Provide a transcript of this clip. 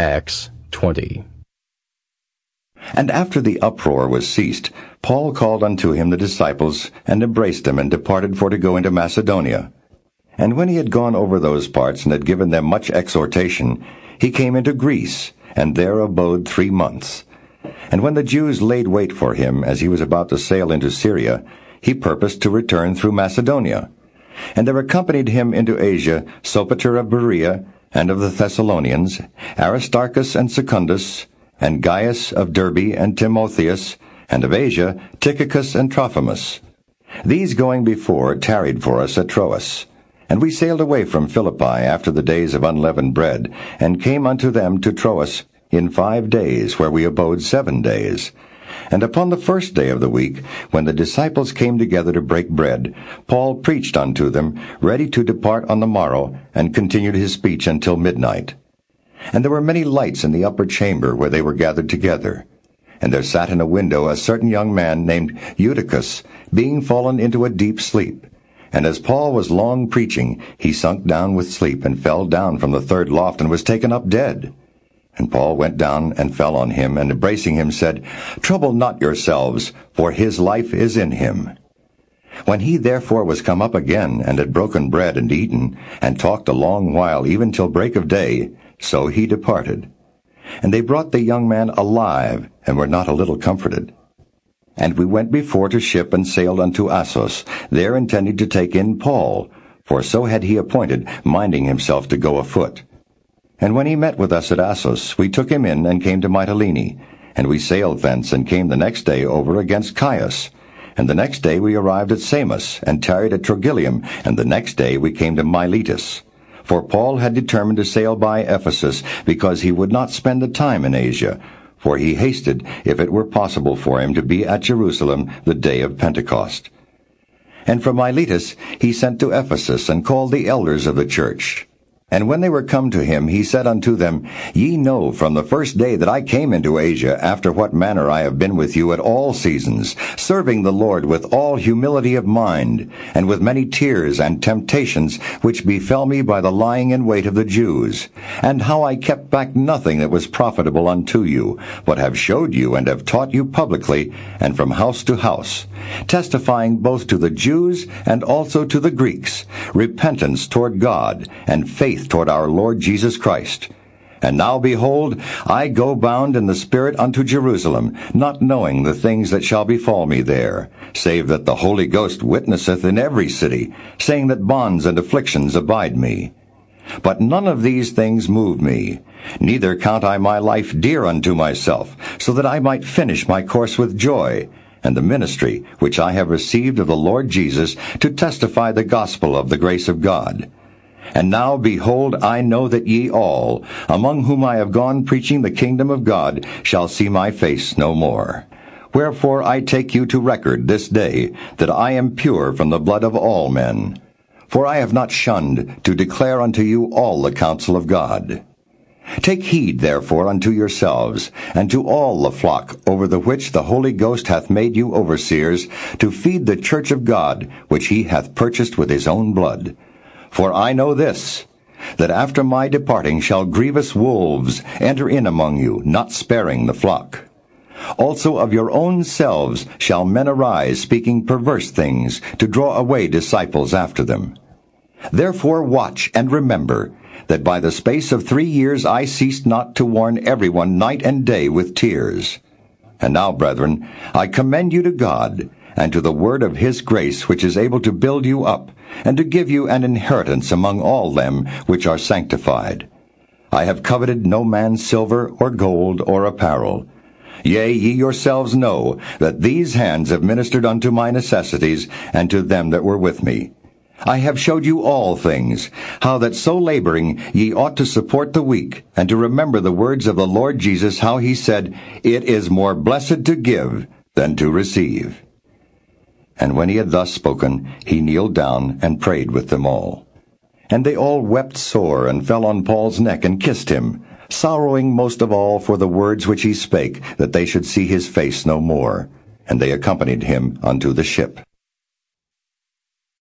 Acts 20. And after the uproar was ceased, Paul called unto him the disciples, and embraced them, and departed for to go into Macedonia. And when he had gone over those parts, and had given them much exhortation, he came into Greece, and there abode three months. And when the Jews laid wait for him, as he was about to sail into Syria, he purposed to return through Macedonia. And there accompanied him into Asia Sopater of Berea, and of the Thessalonians, Aristarchus and Secundus, and Gaius of Derbe and Timotheus, and of Asia Tychicus and Trophimus. These going before tarried for us at Troas. And we sailed away from Philippi after the days of unleavened bread, and came unto them to Troas in five days, where we abode seven days. And upon the first day of the week, when the disciples came together to break bread, Paul preached unto them, ready to depart on the morrow, and continued his speech until midnight. And there were many lights in the upper chamber where they were gathered together. And there sat in a window a certain young man named Eutychus, being fallen into a deep sleep. And as Paul was long preaching, he sunk down with sleep, and fell down from the third loft, and was taken up dead. And Paul went down and fell on him, and embracing him said, Trouble not yourselves, for his life is in him. When he therefore was come up again, and had broken bread and eaten, and talked a long while, even till break of day, so he departed. And they brought the young man alive, and were not a little comforted. And we went before to ship and sailed unto Assos, there intending to take in Paul, for so had he appointed, minding himself to go afoot. And when he met with us at Assos, we took him in and came to Mytilene. And we sailed thence and came the next day over against Chios. And the next day we arrived at Samos, and tarried at Trogyllium, and the next day we came to Miletus. For Paul had determined to sail by Ephesus, because he would not spend the time in Asia, for he hasted, if it were possible for him, to be at Jerusalem the day of Pentecost. And from Miletus he sent to Ephesus, and called the elders of the church. And when they were come to him, he said unto them, Ye know from the first day that I came into Asia, after what manner I have been with you at all seasons, serving the Lord with all humility of mind, and with many tears and temptations, which befell me by the lying in wait of the Jews, and how I kept back nothing that was profitable unto you, but have showed you and have taught you publicly, and from house to house, testifying both to the Jews and also to the Greeks, repentance toward God, and faith toward our Lord Jesus Christ. And now behold, I go bound in the Spirit unto Jerusalem, not knowing the things that shall befall me there, save that the Holy Ghost witnesseth in every city, saying that bonds and afflictions abide me. But none of these things move me, neither count I my life dear unto myself, so that I might finish my course with joy, and the ministry which I have received of the Lord Jesus to testify the gospel of the grace of God. And now, behold, I know that ye all, among whom I have gone preaching the kingdom of God, shall see my face no more. Wherefore I take you to record this day, that I am pure from the blood of all men. For I have not shunned to declare unto you all the counsel of God. Take heed therefore unto yourselves, and to all the flock over the which the Holy Ghost hath made you overseers, to feed the church of God, which he hath purchased with his own blood. For I know this, that after my departing shall grievous wolves enter in among you, not sparing the flock. Also of your own selves shall men arise, speaking perverse things, to draw away disciples after them. Therefore watch and remember that by the space of three years I ceased not to warn everyone night and day with tears. And now, brethren, I commend you to God, and to the word of his grace, which is able to build you up, and to give you an inheritance among all them which are sanctified. I have coveted no man's silver or gold or apparel. Yea, ye yourselves know that these hands have ministered unto my necessities, and to them that were with me. I have showed you all things, how that so laboring ye ought to support the weak, and to remember the words of the Lord Jesus, how he said, It is more blessed to give than to receive. And when he had thus spoken, he kneeled down and prayed with them all. And they all wept sore, and fell on Paul's neck, and kissed him, sorrowing most of all for the words which he spake, that they should see his face no more. And they accompanied him unto the ship.